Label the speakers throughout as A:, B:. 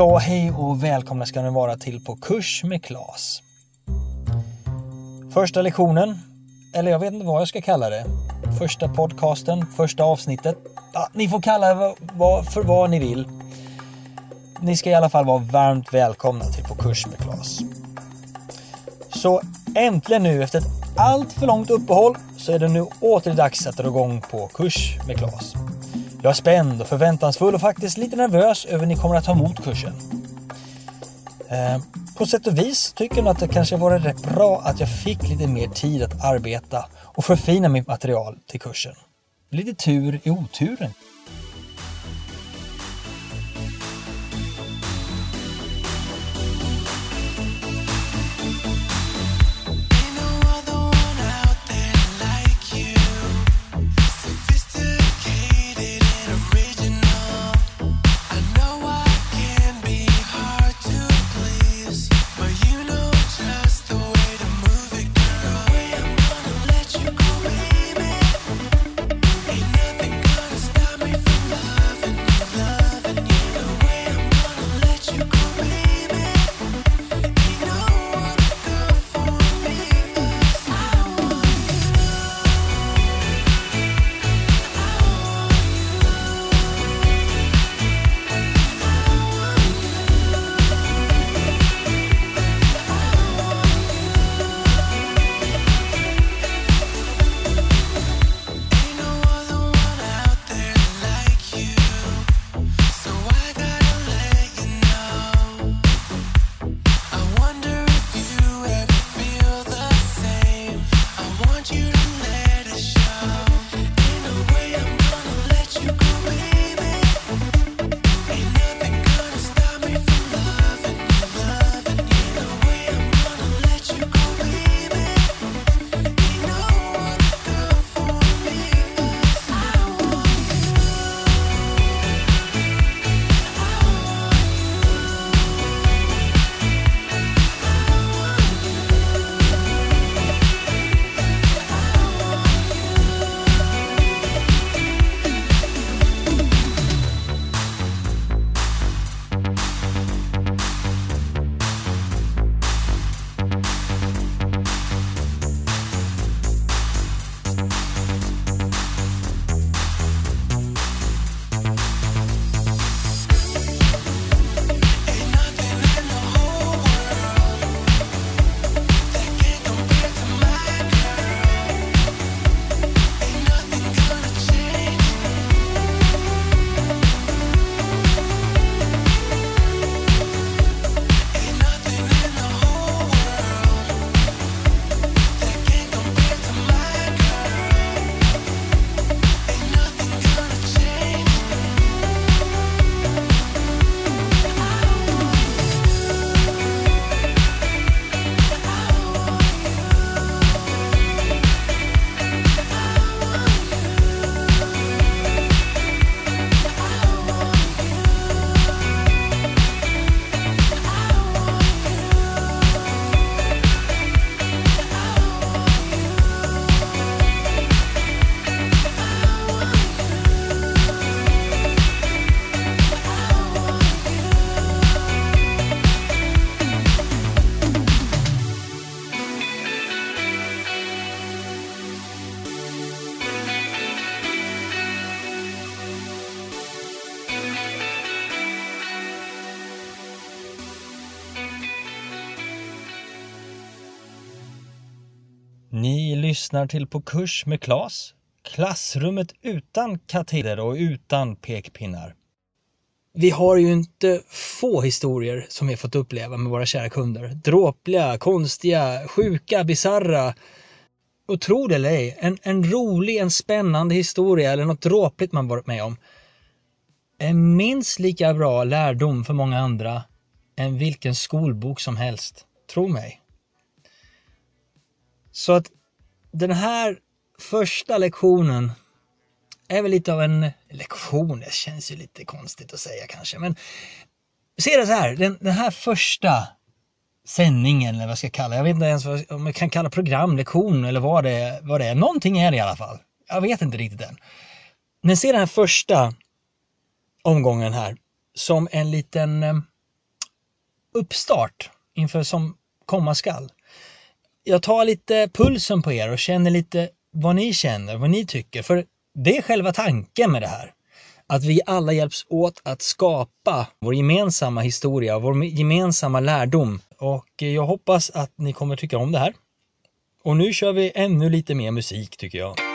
A: Ja, hej och välkomna ska ni vara till På kurs med Klas. Första lektionen, eller jag vet inte vad jag ska kalla det. Första podcasten, första avsnittet. Ja, ni får kalla det för vad ni vill. Ni ska i alla fall vara varmt välkomna till På kurs med Klas. Så äntligen nu efter ett allt för långt uppehåll så är det nu åter dags att dra igång på kurs med Klas. Jag är spänd och förväntansfull och faktiskt lite nervös över hur ni kommer att ta emot kursen. Eh, på sätt och vis tycker jag att det kanske vore rätt bra att jag fick lite mer tid att arbeta och förfina mitt material till kursen. Lite tur i oturen. Ni lyssnar till På kurs med Klas. Klassrummet utan kateder och utan pekpinnar. Vi har ju inte få historier som vi fått uppleva med våra kära kunder. Dråpliga, konstiga, sjuka, bizarra. Och tro det eller ej, en, en rolig, en spännande historia eller något dråpligt man varit med om är minst lika bra lärdom för många andra än vilken skolbok som helst. Tro mig. Så att den här första lektionen är väl lite av en lektion, det känns ju lite konstigt att säga kanske, men se det så här, den, den här första sändningen eller vad jag ska kalla jag vet inte ens vad, om jag kan kalla program, lektion eller vad det, vad det är. Någonting är det i alla fall. Jag vet inte riktigt än. Men se den här första omgången här som en liten, eh,
B: uppstart inför som komma skall. Jag tar lite pulsen på er och känner lite vad ni känner, vad ni tycker. För det är själva tanken med det här. Att vi alla hjälps åt att skapa vår gemensamma historia, vår gemensamma lärdom. Och jag hoppas att ni kommer tycka om det här. Och nu kör vi ännu lite mer musik tycker jag.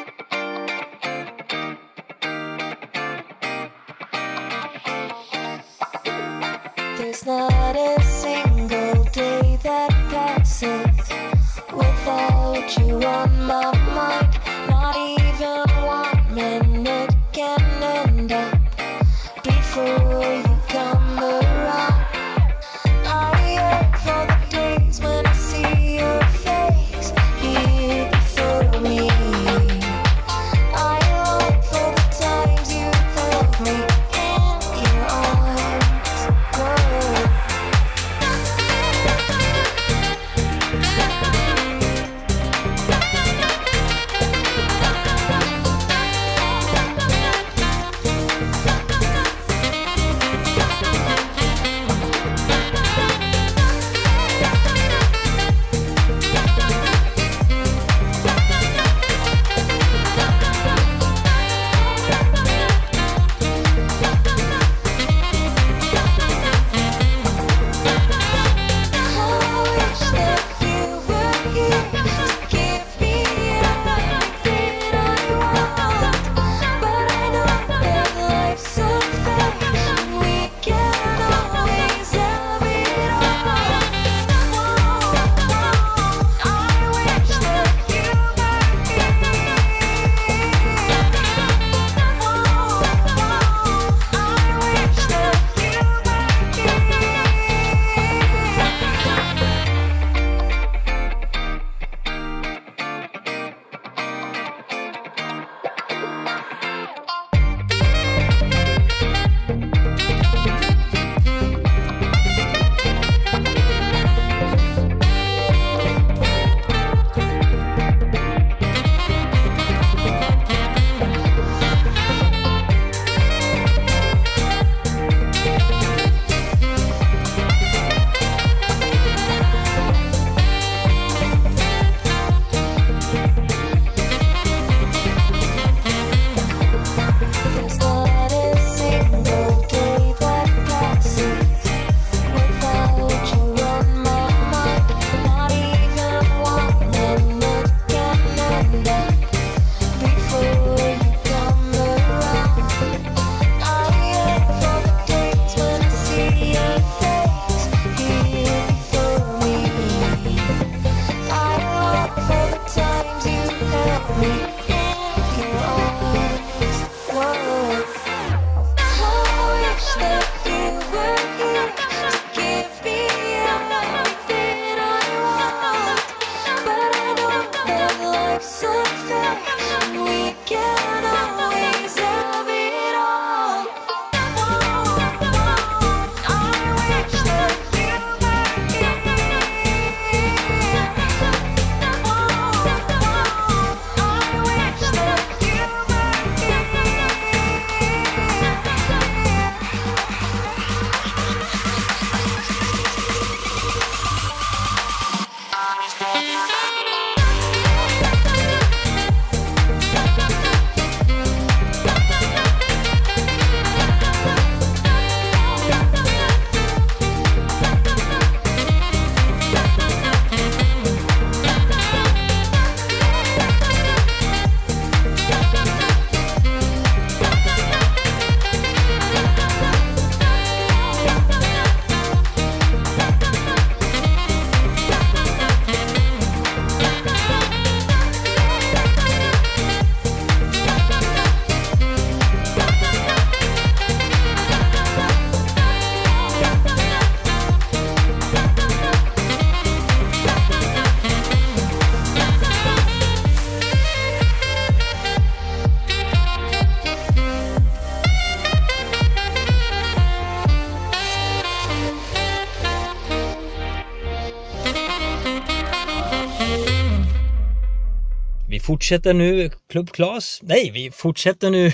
B: Fortsätter nu, Klubb Klas. Nej, vi fortsätter nu.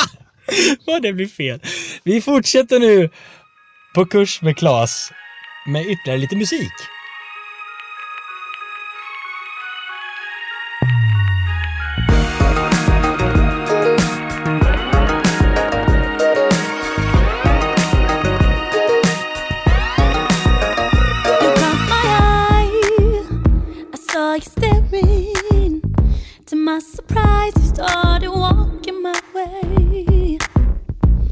B: Vad det blir fel. Vi fortsätter nu på kurs med Klas.
A: med ytterligare lite musik.
C: My surprise, you started walking my way.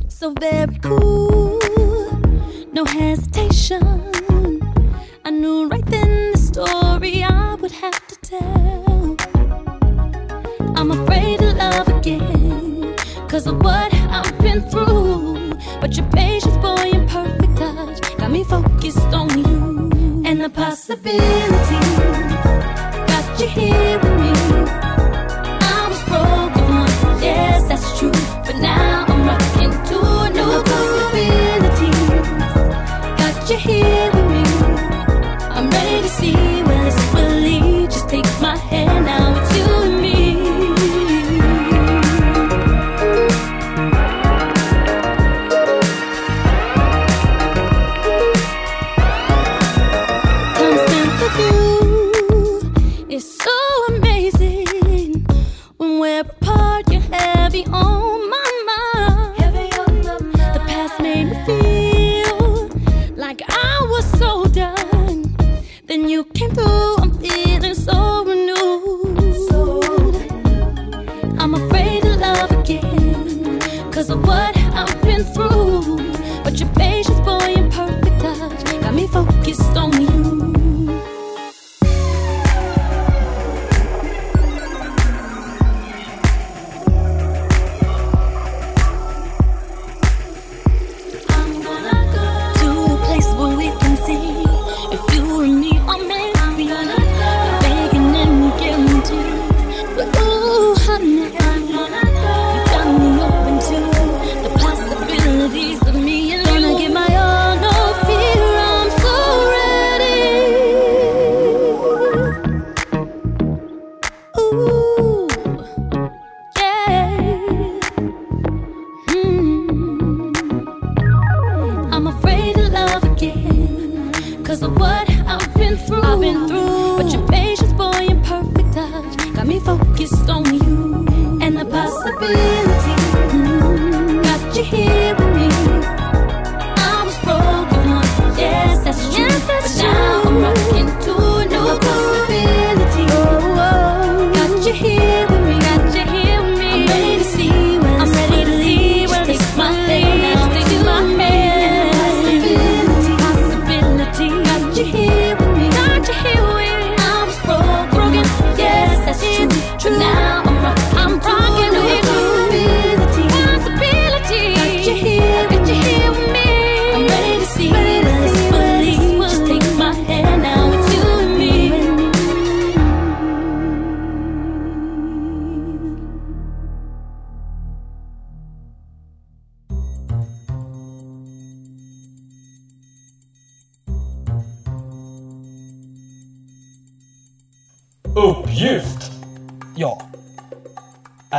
C: So very cool, no hesitation. I knew right then the story I would have to tell. I'm afraid to love again, cause of what I've been through. But your patience, boy, and perfect touch got me focused on you and the possibilities. Got you here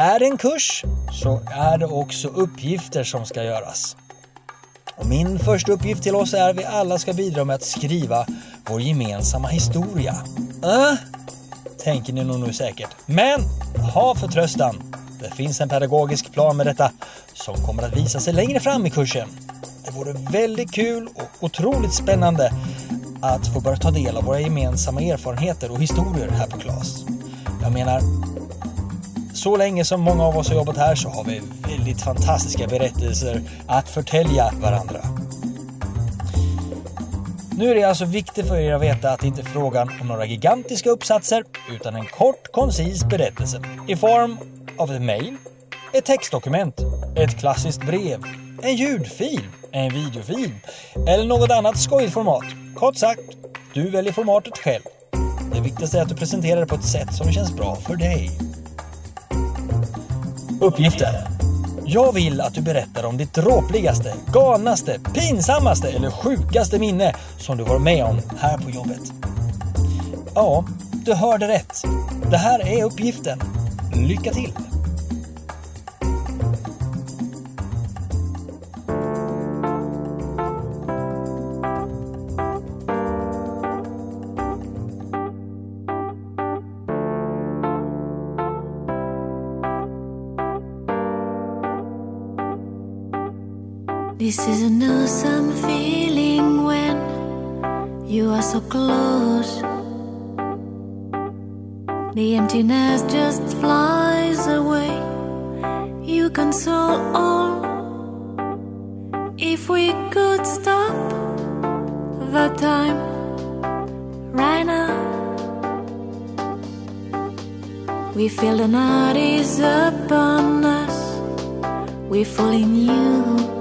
A: Är det en kurs så är det också uppgifter som ska göras. Och min första uppgift till oss är att vi alla ska bidra med att skriva vår gemensamma historia. Äh? Tänker ni nog nu säkert. Men ha förtröstan. Det finns en pedagogisk plan med detta som kommer att visa sig längre fram i kursen. Det vore väldigt kul och otroligt spännande att få börja ta del av våra gemensamma erfarenheter och historier här på KLAS. Jag menar, så länge som många av oss har jobbat här så har vi väldigt fantastiska berättelser att förtälja varandra. Nu är det alltså viktigt för er att veta att det inte är frågan om några gigantiska uppsatser utan en kort koncis berättelse i form av ett mejl, ett textdokument, ett klassiskt brev, en ljudfil, en videofil eller något annat skojigt format. Kort sagt, du väljer formatet själv. Det viktigaste är att du presenterar det på ett sätt som känns bra för dig. Uppgiften. Jag vill att du berättar om ditt dråpligaste, galnaste, pinsammaste eller sjukaste minne som du varit med om här på jobbet. Ja, du hörde rätt. Det här är uppgiften. Lycka till!
B: This is an awesome feeling when you are so close. The emptiness just flies away. You console all. If we could stop the time right now, we feel the night is upon us. We fall in you.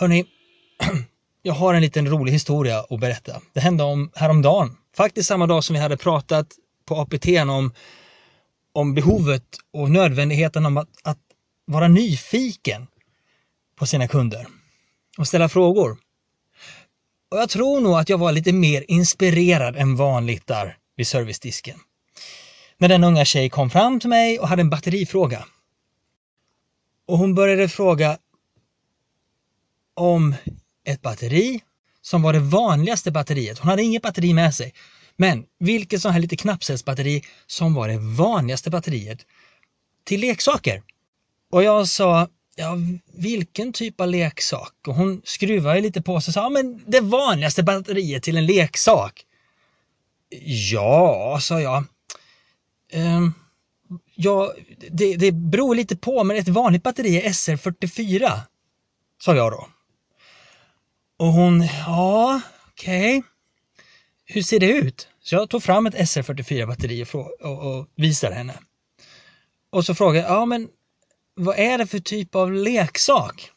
A: Hörni, jag har en liten rolig historia att berätta. Det hände om häromdagen. Faktiskt samma dag som vi hade pratat på APT om, om behovet och nödvändigheten om att, att vara nyfiken på sina kunder och ställa frågor. Och jag tror nog att jag var lite mer inspirerad än vanligt där vid servicedisken. När den unga tjej kom fram till mig och hade en batterifråga. Och hon började fråga om ett batteri som var det vanligaste batteriet. Hon hade inget batteri med sig. Men vilket sånt här lite knappcellsbatteri som var det vanligaste batteriet till leksaker. Och jag sa, ja vilken typ av leksak? Och hon skruvade lite på sig och sa, ja men det vanligaste batteriet till en leksak. Ja, sa jag. Ehm, ja, det, det beror lite på, men ett vanligt batteri är SR44, sa jag då. Och hon, ja, okej. Hur ser det ut? Så jag tog fram ett SR44 batteri och, och, och visade henne. Och så frågade jag, ja men vad är det för typ av leksak?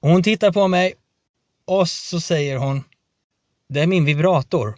A: Och hon tittar på mig och så säger hon, det är min vibrator.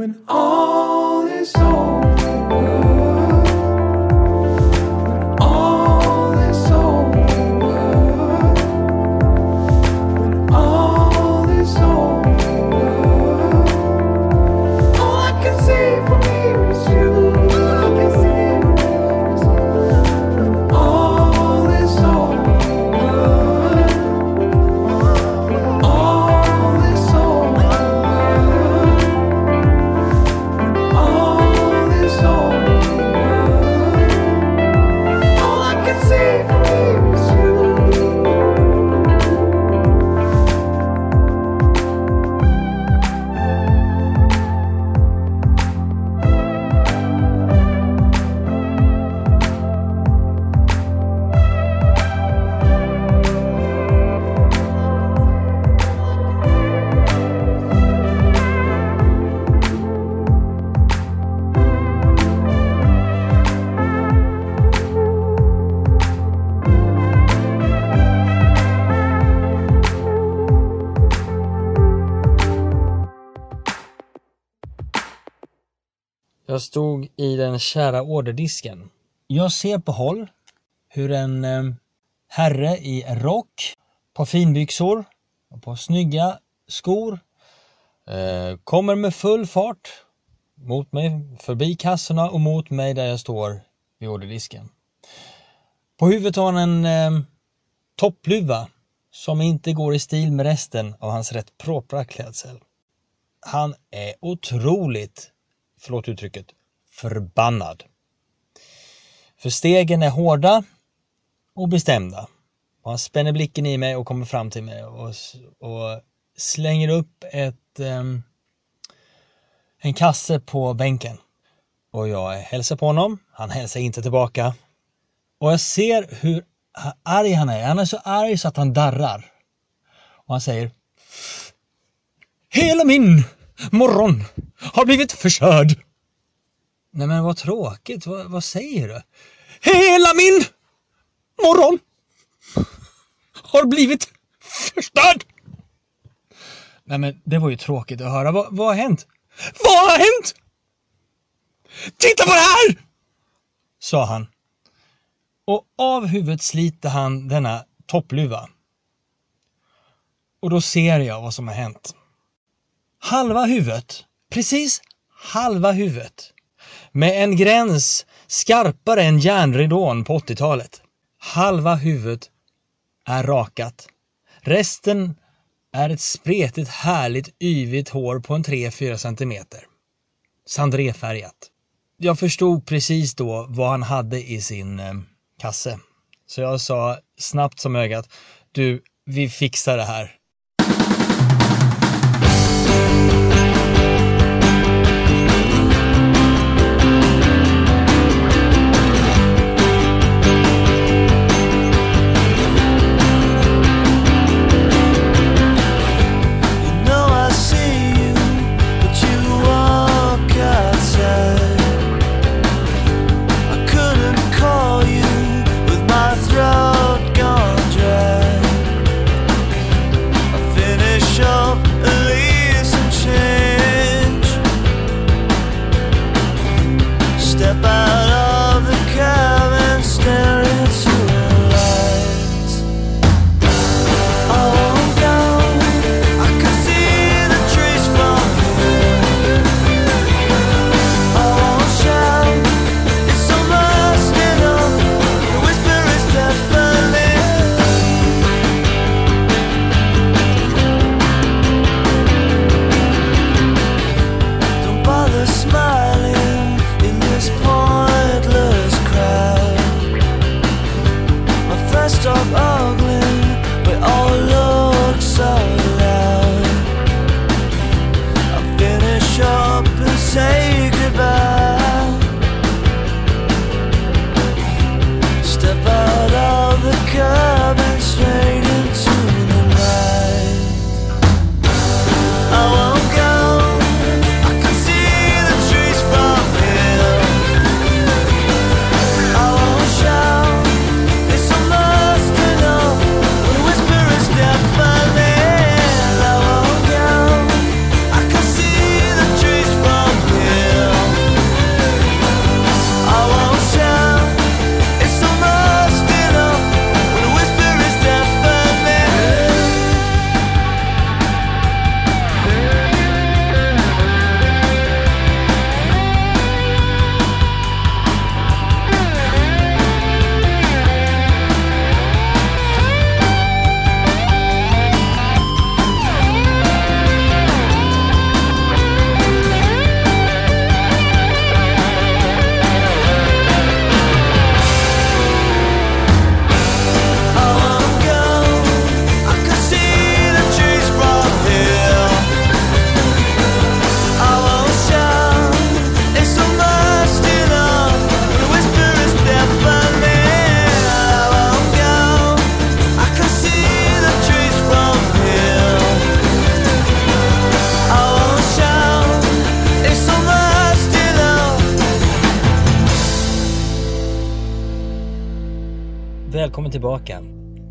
D: When all
A: Jag stod i den kära orderdisken. Jag ser på håll hur en eh, herre i rock, på finbyxor och på snygga skor eh, kommer med full fart mot mig, förbi kassorna och mot mig där jag står vid orderdisken. På huvudet har han en eh, toppluva som inte går i stil med resten av hans rätt propra klädsel. Han är otroligt, förlåt uttrycket, förbannad. För stegen är hårda och bestämda. Och han spänner blicken i mig och kommer fram till mig och, och slänger upp ett, um, en kasse på bänken. Och jag hälsar på honom. Han hälsar inte tillbaka. Och jag ser hur arg han är. Han är så arg så att han darrar. Och han säger Hela min morgon har blivit förstörd. Nej men vad tråkigt. Vad, vad säger du? Hela min morgon har blivit förstörd. Nej men det var ju tråkigt att höra. Vad, vad har hänt? Vad har hänt? Titta på det här! Sa han. Och av huvudet sliter han denna toppluva. Och då ser jag vad som har hänt. Halva huvudet, precis halva huvudet, med en gräns skarpare än järnridån på 80-talet. Halva huvudet är rakat. Resten är ett spretigt härligt yvigt hår på en 3-4 centimeter. Sandréfärgat. Jag förstod precis då vad han hade i sin eh, kasse. Så jag sa snabbt som ögat, du, vi fixar det här.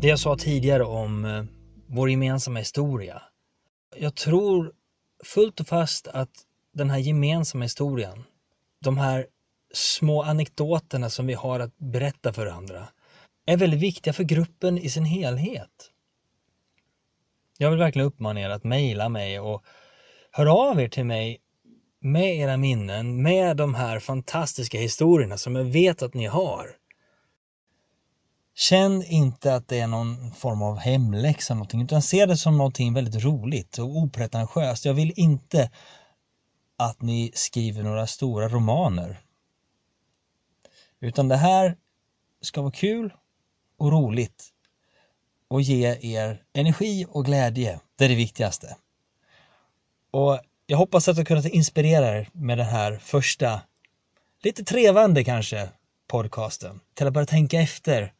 A: Det jag sa tidigare om eh, vår gemensamma historia. Jag tror fullt och fast att den här gemensamma historien, de här små anekdoterna som vi har att berätta för varandra, är väldigt viktiga för gruppen i sin helhet. Jag vill verkligen uppmana er att mejla mig och höra av er till mig med era minnen, med de här fantastiska historierna som jag vet att ni har. Känn inte att det är någon form av hemläxa någonting, utan se det som någonting väldigt roligt och opretentiöst. Jag vill inte att ni skriver några stora romaner. Utan det här ska vara kul och roligt och ge er energi och glädje. Det är det viktigaste. Och jag hoppas att jag kunnat inspirera er med den här första, lite trevande kanske, podcasten till att börja tänka efter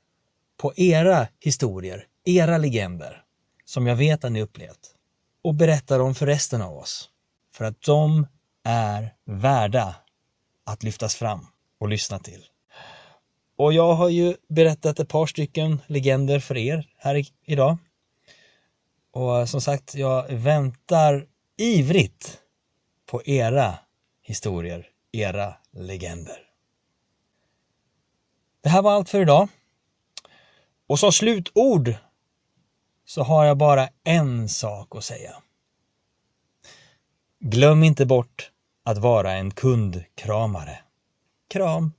A: på era historier, era legender som jag vet att ni upplevt och berätta dem för resten av oss. För att de är värda att lyftas fram och lyssna till. Och jag har ju berättat ett par stycken legender för er här idag. Och som sagt, jag väntar ivrigt på era historier, era legender. Det här var allt för idag. Och som slutord så har jag bara en sak att säga. Glöm inte bort att vara en kundkramare. Kram!